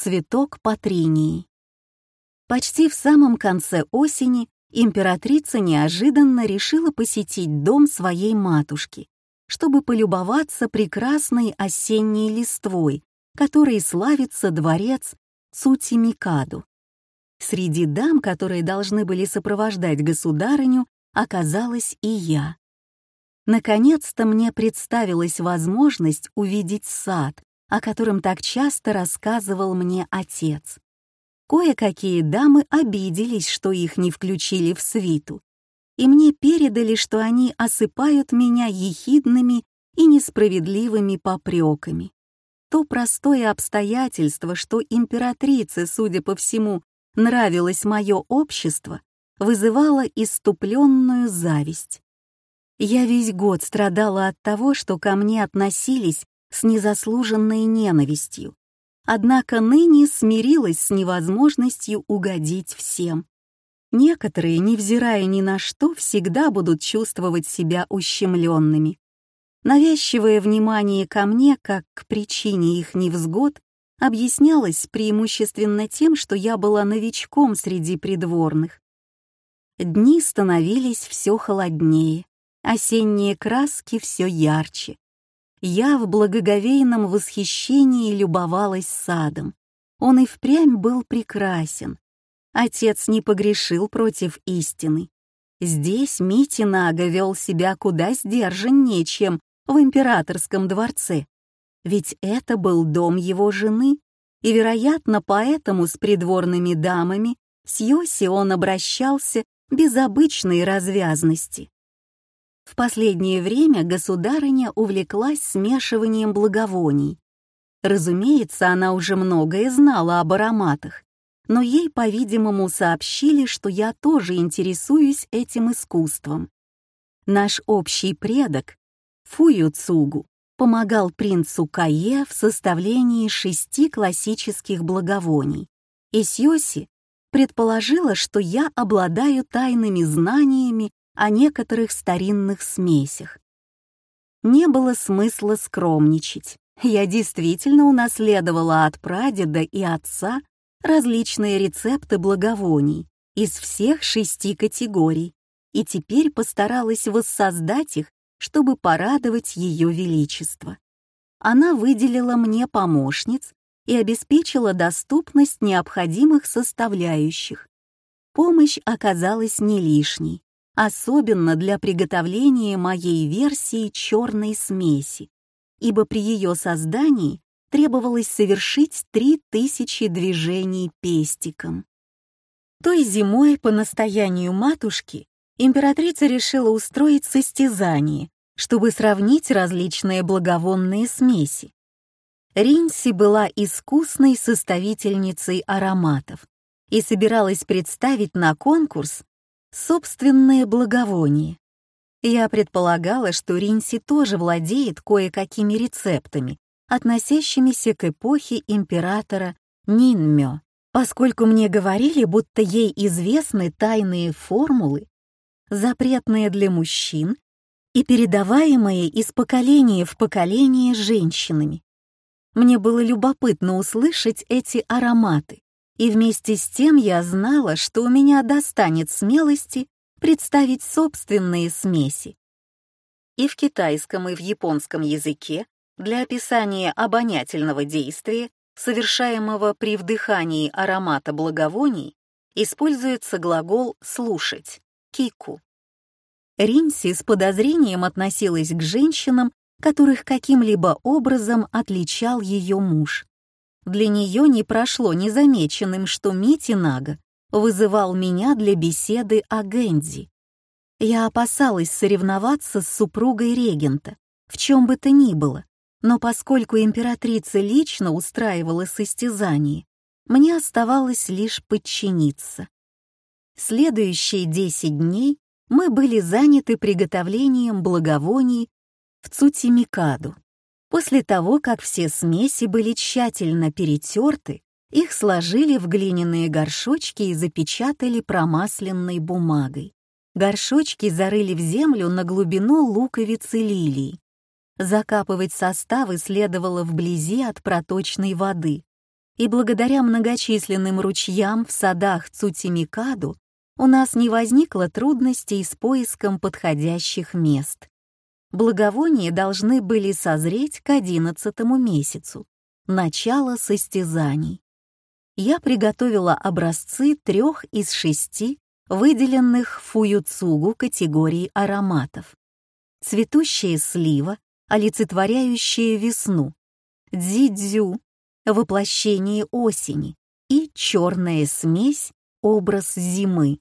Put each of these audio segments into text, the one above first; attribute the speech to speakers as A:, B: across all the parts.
A: цветок патринии. Почти в самом конце осени императрица неожиданно решила посетить дом своей матушки, чтобы полюбоваться прекрасной осенней листвой, которой славится дворец Цутимикаду. Среди дам, которые должны были сопровождать государыню, оказалась и я. Наконец-то мне представилась возможность увидеть сад, о котором так часто рассказывал мне отец. Кое-какие дамы обиделись, что их не включили в свиту, и мне передали, что они осыпают меня ехидными и несправедливыми попреками. То простое обстоятельство, что императрице, судя по всему, нравилось мое общество, вызывало иступленную зависть. Я весь год страдала от того, что ко мне относились с незаслуженной ненавистью, однако ныне смирилась с невозможностью угодить всем. Некоторые, невзирая ни на что, всегда будут чувствовать себя ущемленными. Навязчивое внимание ко мне, как к причине их невзгод, объяснялось преимущественно тем, что я была новичком среди придворных. Дни становились все холоднее, осенние краски все ярче. Я в благоговейном восхищении любовалась садом. Он и впрямь был прекрасен. Отец не погрешил против истины. Здесь Митинага вел себя куда сдержаннее, чем в императорском дворце. Ведь это был дом его жены, и, вероятно, поэтому с придворными дамами с Йоси он обращался без обычной развязности. В последнее время государыня увлеклась смешиванием благовоний. Разумеется, она уже многое знала об ароматах, но ей, по-видимому, сообщили, что я тоже интересуюсь этим искусством. Наш общий предок, Фую Цугу, помогал принцу Кае в составлении шести классических благовоний, и Сьоси предположила, что я обладаю тайными знаниями о некоторых старинных смесях. Не было смысла скромничать. Я действительно унаследовала от прадеда и отца различные рецепты благовоний из всех шести категорий и теперь постаралась воссоздать их, чтобы порадовать Ее Величество. Она выделила мне помощниц и обеспечила доступность необходимых составляющих. Помощь оказалась не лишней особенно для приготовления моей версии черной смеси, ибо при ее создании требовалось совершить три тысячи движений пестиком. Той зимой, по настоянию матушки, императрица решила устроить состязание, чтобы сравнить различные благовонные смеси. Ринси была искусной составительницей ароматов и собиралась представить на конкурс собственное благовоние. Я предполагала, что Ринси тоже владеет кое-какими рецептами, относящимися к эпохе императора Нинмё, поскольку мне говорили, будто ей известны тайные формулы, запретные для мужчин и передаваемые из поколения в поколение женщинами. Мне было любопытно услышать эти ароматы, и вместе с тем я знала, что у меня достанет смелости представить собственные смеси. И в китайском, и в японском языке для описания обонятельного действия, совершаемого при вдыхании аромата благовоний, используется глагол «слушать» — «кику». Ринси с подозрением относилась к женщинам, которых каким-либо образом отличал ее муж. Для нее не прошло незамеченным, что Мити Нага вызывал меня для беседы о Гэнди. Я опасалась соревноваться с супругой регента, в чем бы то ни было, но поскольку императрица лично устраивала состязание, мне оставалось лишь подчиниться. Следующие десять дней мы были заняты приготовлением благовоний в Цутимикаду. После того, как все смеси были тщательно перетерты, их сложили в глиняные горшочки и запечатали промасленной бумагой. Горшочки зарыли в землю на глубину луковицы лилий. Закапывать составы следовало вблизи от проточной воды. и благодаря многочисленным ручьям в садах Цутимикаду у нас не возникло трудностей с поиском подходящих мест. Благовония должны были созреть к одиннадцатому месяцу, начало состязаний. Я приготовила образцы трех из шести выделенных фуюцугу категории ароматов. Цветущая слива, олицетворяющая весну, дзидзю, воплощение осени и черная смесь, образ зимы.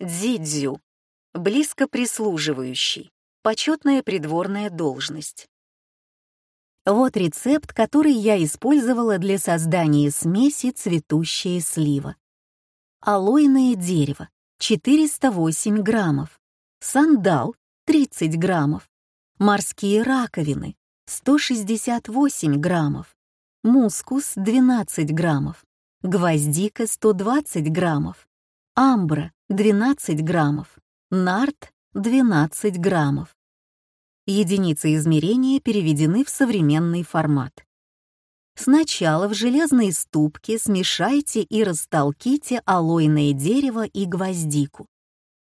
A: Дзидзю — близко прислуживающий, почетная придворная должность. Вот рецепт, который я использовала для создания смеси цветущая слива. Алоэное дерево 408 граммов, сандал 30 граммов, морские раковины 168 граммов, мускус 12 граммов, гвоздика 120 граммов, амбра 12 граммов, нарт 12 граммов. Единицы измерения переведены в современный формат. Сначала в железной ступке смешайте и растолките алоэное дерево и гвоздику.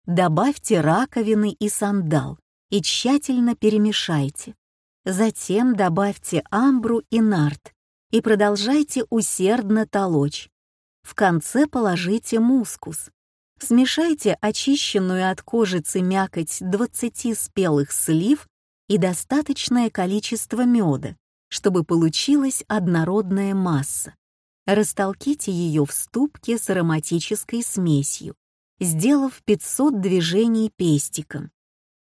A: Добавьте раковины и сандал и тщательно перемешайте. Затем добавьте амбру и нарт и продолжайте усердно толочь. В конце положите мускус. Смешайте очищенную от кожицы мякоть 20 спелых слив и достаточное количество меда, чтобы получилась однородная масса. Растолките ее в ступке с ароматической смесью, сделав 500 движений пестиком.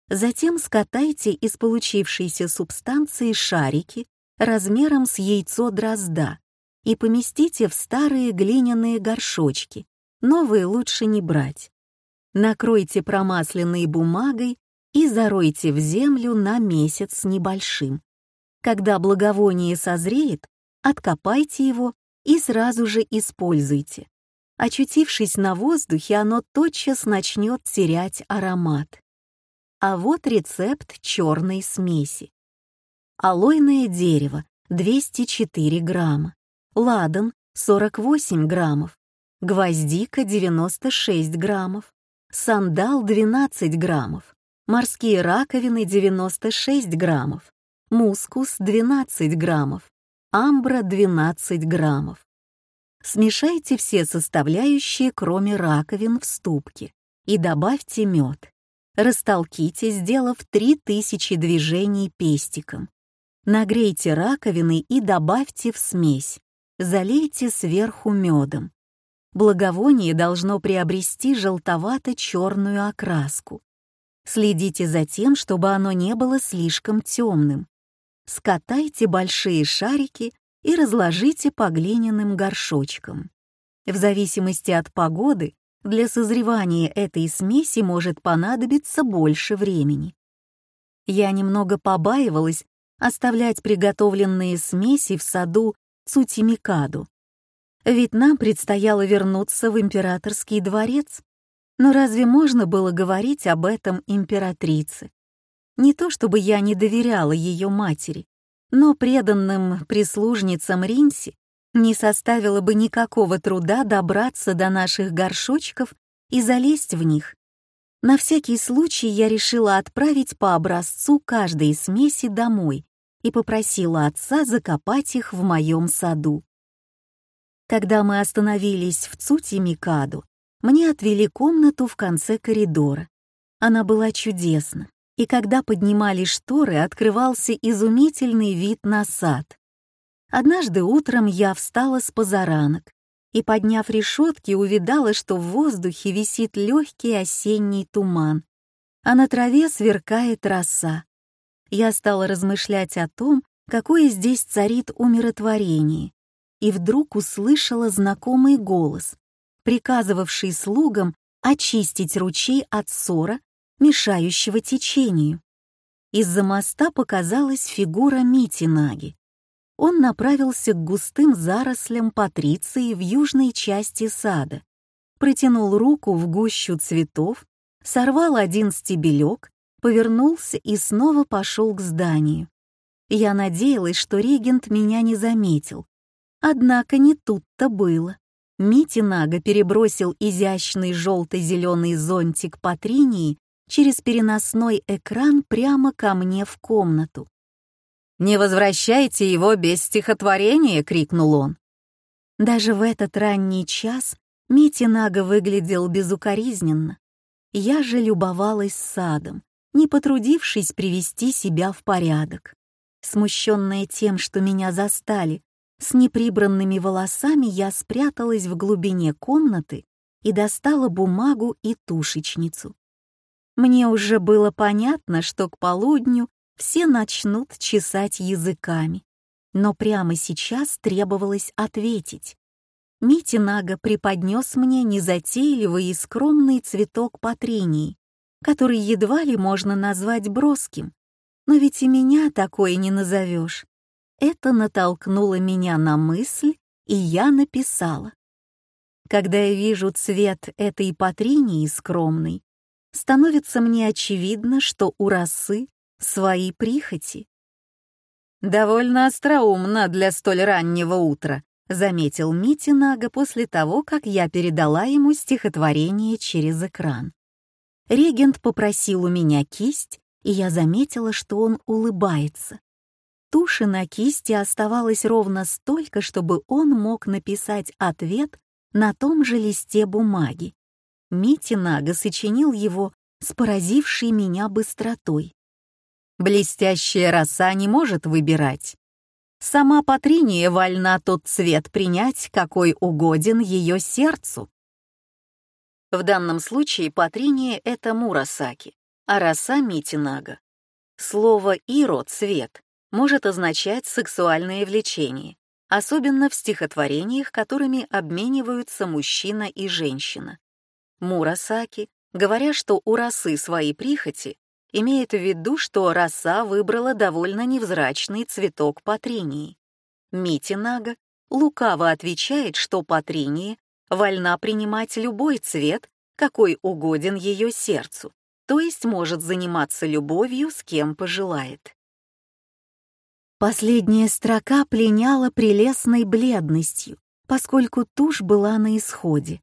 A: Затем скатайте из получившейся субстанции шарики размером с яйцо дрозда и поместите в старые глиняные горшочки, новые лучше не брать. Накройте промасленной бумагой и заройте в землю на месяц небольшим. Когда благовоние созреет, откопайте его и сразу же используйте. Очутившись на воздухе, оно тотчас начнет терять аромат. А вот рецепт черной смеси. Алойное дерево 204 грамма, ладан 48 граммов, гвоздика 96 граммов, сандал 12 граммов, морские раковины 96 граммов, мускус 12 граммов, амбра 12 граммов. Смешайте все составляющие, кроме раковин, в ступке и добавьте мед. Растолките, сделав 3000 движений пестиком. Нагрейте раковины и добавьте в смесь. Залейте сверху медом. Благовоние должно приобрести желтовато-черную окраску. Следите за тем, чтобы оно не было слишком темным скатайте большие шарики и разложите по глиняным горшочкам. В зависимости от погоды для созревания этой смеси может понадобиться больше времени. Я немного побаивалась оставлять приготовленные смеси в саду Цутимикаду. Ведь нам предстояло вернуться в императорский дворец. Но разве можно было говорить об этом императрице? Не то чтобы я не доверяла ее матери, но преданным прислужницам Ринси не составило бы никакого труда добраться до наших горшочков и залезть в них. На всякий случай я решила отправить по образцу каждой смеси домой и попросила отца закопать их в моем саду. Когда мы остановились в Цути-Микаду, мне отвели комнату в конце коридора. Она была чудесна и когда поднимали шторы, открывался изумительный вид на сад. Однажды утром я встала с позаранок и, подняв решетки, увидала, что в воздухе висит легкий осенний туман, а на траве сверкает роса. Я стала размышлять о том, какое здесь царит умиротворение, и вдруг услышала знакомый голос, приказывавший слугам очистить ручей от ссора мешающего течению. Из-за моста показалась фигура Мити Наги. Он направился к густым зарослям Патриции в южной части сада, протянул руку в гущу цветов, сорвал один стебелек, повернулся и снова пошел к зданию. Я надеялась, что регент меня не заметил. Однако не тут-то было. Митинага перебросил изящный желто-зеленый зонтик Патринии через переносной экран прямо ко мне в комнату. «Не возвращайте его без стихотворения!» — крикнул он. Даже в этот ранний час Митинага выглядел безукоризненно. Я же любовалась садом, не потрудившись привести себя в порядок. Смущенная тем, что меня застали, с неприбранными волосами я спряталась в глубине комнаты и достала бумагу и тушечницу. Мне уже было понятно, что к полудню все начнут чесать языками, но прямо сейчас требовалось ответить. Митинага преподнес мне незатейливый и скромный цветок патринии, который едва ли можно назвать броским, но ведь и меня такое не назовешь. Это натолкнуло меня на мысль, и я написала. Когда я вижу цвет этой патринии скромной, становится мне очевидно, что у росы свои прихоти. «Довольно остроумно для столь раннего утра», — заметил Мити Нага после того, как я передала ему стихотворение через экран. Регент попросил у меня кисть, и я заметила, что он улыбается. Туши на кисти оставалось ровно столько, чтобы он мог написать ответ на том же листе бумаги. Мити Нага сочинил его с поразившей меня быстротой. Блестящая роса не может выбирать. Сама Патриния вольна тот цвет принять, какой угоден ее сердцу. В данном случае Патриния — это Мурасаки, а роса — Митинага. Слово «иро» — цвет, может означать сексуальное влечение, особенно в стихотворениях, которыми обмениваются мужчина и женщина. Мурасаки, говоря, что у росы свои прихоти, имеет в виду, что роса выбрала довольно невзрачный цветок патринии. Митинага лукаво отвечает, что патринии вольна принимать любой цвет, какой угоден ее сердцу, то есть может заниматься любовью с кем пожелает. Последняя строка пленяла прелестной бледностью, поскольку тушь была на исходе.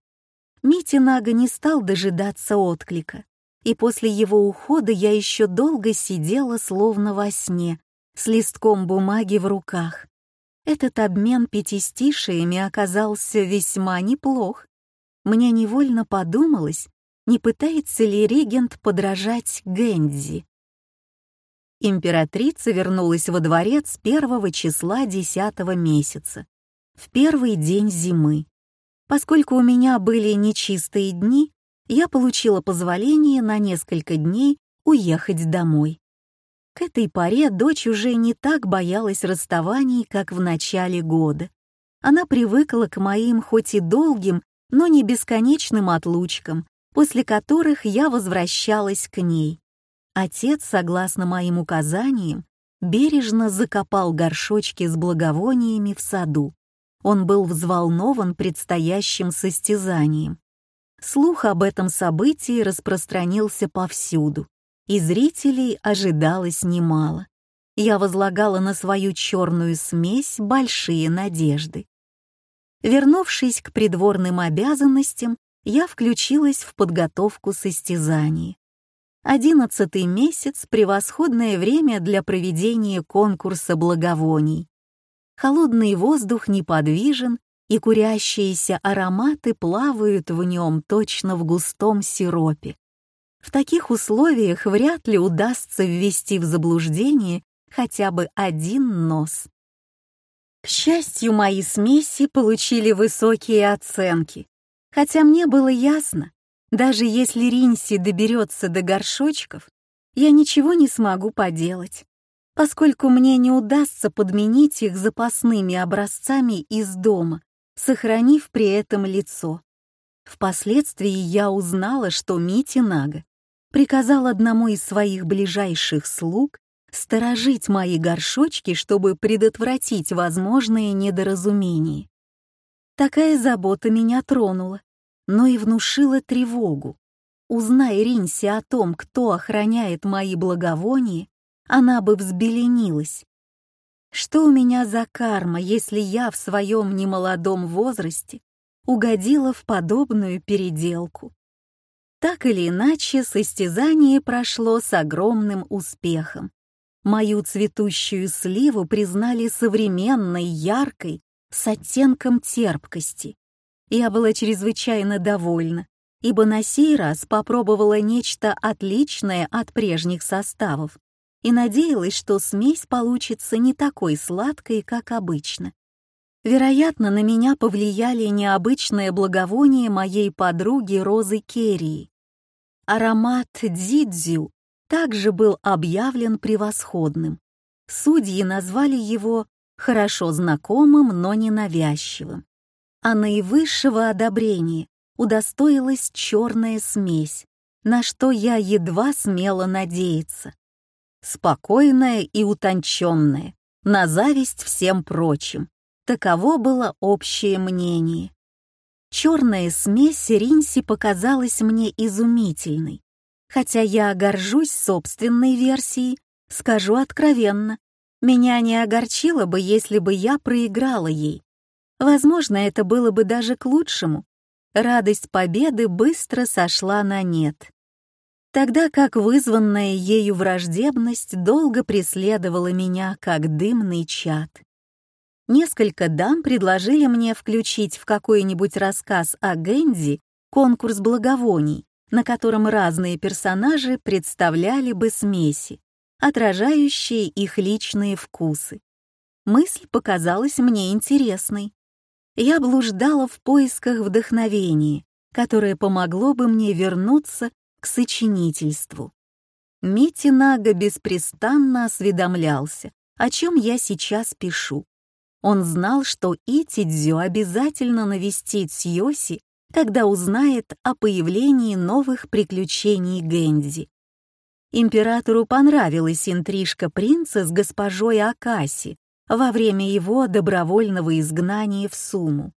A: Митя Нага не стал дожидаться отклика, и после его ухода я еще долго сидела словно во сне, с листком бумаги в руках. Этот обмен пятистишиями оказался весьма неплох. Мне невольно подумалось, не пытается ли регент подражать Гэнди. Императрица вернулась во дворец первого числа десятого месяца, в первый день зимы. Поскольку у меня были нечистые дни, я получила позволение на несколько дней уехать домой. К этой поре дочь уже не так боялась расставаний, как в начале года. Она привыкла к моим хоть и долгим, но не бесконечным отлучкам, после которых я возвращалась к ней. Отец, согласно моим указаниям, бережно закопал горшочки с благовониями в саду. Он был взволнован предстоящим состязанием. Слух об этом событии распространился повсюду, и зрителей ожидалось немало. Я возлагала на свою черную смесь большие надежды. Вернувшись к придворным обязанностям, я включилась в подготовку состязаний. Одиннадцатый месяц — превосходное время для проведения конкурса благовоний. Холодный воздух неподвижен, и курящиеся ароматы плавают в нем точно в густом сиропе. В таких условиях вряд ли удастся ввести в заблуждение хотя бы один нос. К счастью, мои смеси получили высокие оценки, хотя мне было ясно, даже если Ринси доберется до горшочков, я ничего не смогу поделать, поскольку мне не удастся подменить их запасными образцами из дома, сохранив при этом лицо. Впоследствии я узнала, что Мити Нага приказал одному из своих ближайших слуг сторожить мои горшочки, чтобы предотвратить возможные недоразумения. Такая забота меня тронула, но и внушила тревогу. Узнай Ринси о том, кто охраняет мои благовония, она бы взбеленилась. Что у меня за карма, если я в своем немолодом возрасте угодила в подобную переделку? Так или иначе, состязание прошло с огромным успехом. Мою цветущую сливу признали современной, яркой, с оттенком терпкости. Я была чрезвычайно довольна, ибо на сей раз попробовала нечто отличное от прежних составов и надеялась, что смесь получится не такой сладкой, как обычно. Вероятно, на меня повлияли необычное благовоние моей подруги Розы Керрии. Аромат дзидзю также был объявлен превосходным. Судьи назвали его хорошо знакомым, но ненавязчивым. А наивысшего одобрения удостоилась черная смесь, на что я едва смела надеяться спокойная и утонченная, на зависть всем прочим. Таково было общее мнение. Черная смесь Ринси показалась мне изумительной. Хотя я горжусь собственной версией, скажу откровенно, меня не огорчило бы, если бы я проиграла ей. Возможно, это было бы даже к лучшему. Радость победы быстро сошла на нет тогда как вызванная ею враждебность долго преследовала меня как дымный чад. Несколько дам предложили мне включить в какой-нибудь рассказ о Гэнди конкурс благовоний, на котором разные персонажи представляли бы смеси, отражающие их личные вкусы. Мысль показалась мне интересной. Я блуждала в поисках вдохновения, которое помогло бы мне вернуться к сочинительству. Мити Нага беспрестанно осведомлялся, о чем я сейчас пишу. Он знал, что Итидзю обязательно навестит Сьоси, когда узнает о появлении новых приключений Гэнзи. Императору понравилась интрижка принца с госпожой Акаси во время его добровольного изгнания в Суму.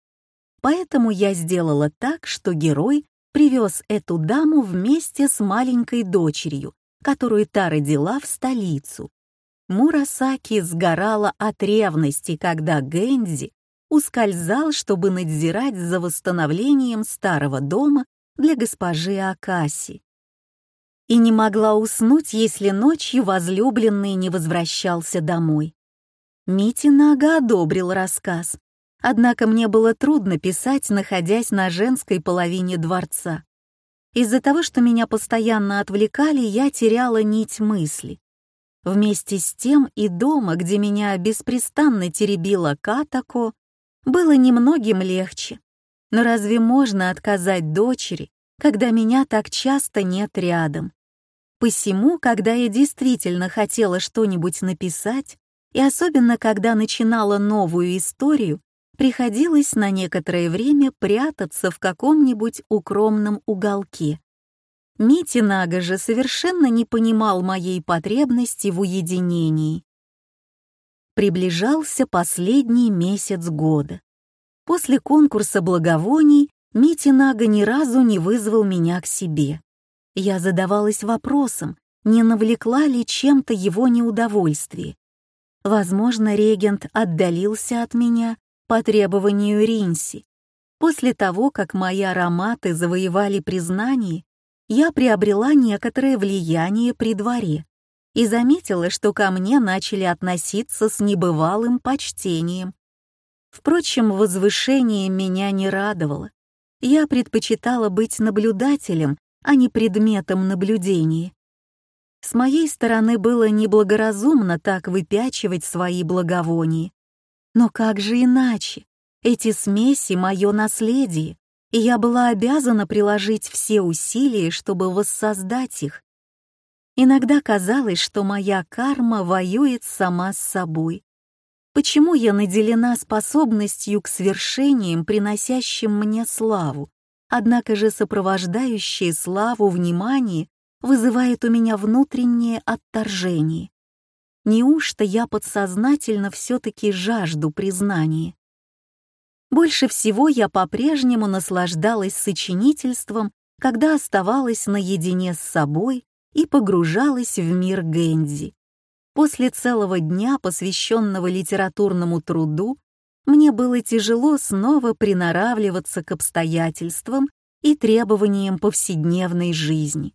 A: Поэтому я сделала так, что герой привез эту даму вместе с маленькой дочерью, которую та родила в столицу. Мурасаки сгорала от ревности, когда Гэнзи ускользал, чтобы надзирать за восстановлением старого дома для госпожи Акаси. И не могла уснуть, если ночью возлюбленный не возвращался домой. Митинага одобрил рассказ, Однако мне было трудно писать, находясь на женской половине дворца. Из-за того, что меня постоянно отвлекали, я теряла нить мысли. Вместе с тем и дома, где меня беспрестанно теребила Катако, было немногим легче. Но разве можно отказать дочери, когда меня так часто нет рядом? Посему, когда я действительно хотела что-нибудь написать, и особенно когда начинала новую историю, приходилось на некоторое время прятаться в каком-нибудь укромном уголке. Митинага же совершенно не понимал моей потребности в уединении. Приближался последний месяц года. После конкурса благовоний Митинага ни разу не вызвал меня к себе. Я задавалась вопросом, не навлекла ли чем-то его неудовольствие. Возможно, регент отдалился от меня по требованию Ринси. После того, как мои ароматы завоевали признание, я приобрела некоторое влияние при дворе и заметила, что ко мне начали относиться с небывалым почтением. Впрочем, возвышение меня не радовало. Я предпочитала быть наблюдателем, а не предметом наблюдения. С моей стороны было неблагоразумно так выпячивать свои благовония. Но как же иначе? Эти смеси — мое наследие, и я была обязана приложить все усилия, чтобы воссоздать их. Иногда казалось, что моя карма воюет сама с собой. Почему я наделена способностью к свершениям, приносящим мне славу, однако же сопровождающее славу внимание вызывает у меня внутреннее отторжение? Неужто я подсознательно все-таки жажду признания? Больше всего я по-прежнему наслаждалась сочинительством, когда оставалась наедине с собой и погружалась в мир Гэнди. После целого дня, посвященного литературному труду, мне было тяжело снова приноравливаться к обстоятельствам и требованиям повседневной жизни.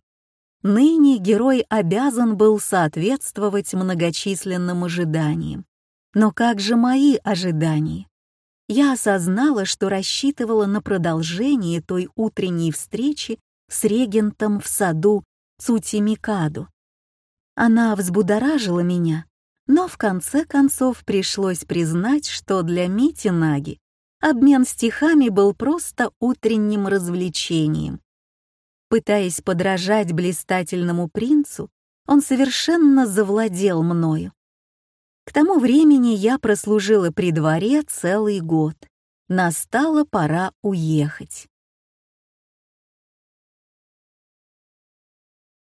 A: Ныне герой обязан был соответствовать многочисленным ожиданиям. Но как же мои ожидания? Я осознала, что рассчитывала на продолжение той утренней встречи с регентом в саду Цутимикаду. Она взбудоражила меня, но в конце концов пришлось признать, что для Мити Наги обмен стихами был просто утренним развлечением. Пытаясь подражать блистательному принцу, он совершенно завладел мною. К тому времени я прослужила при дворе целый год. Настала пора уехать.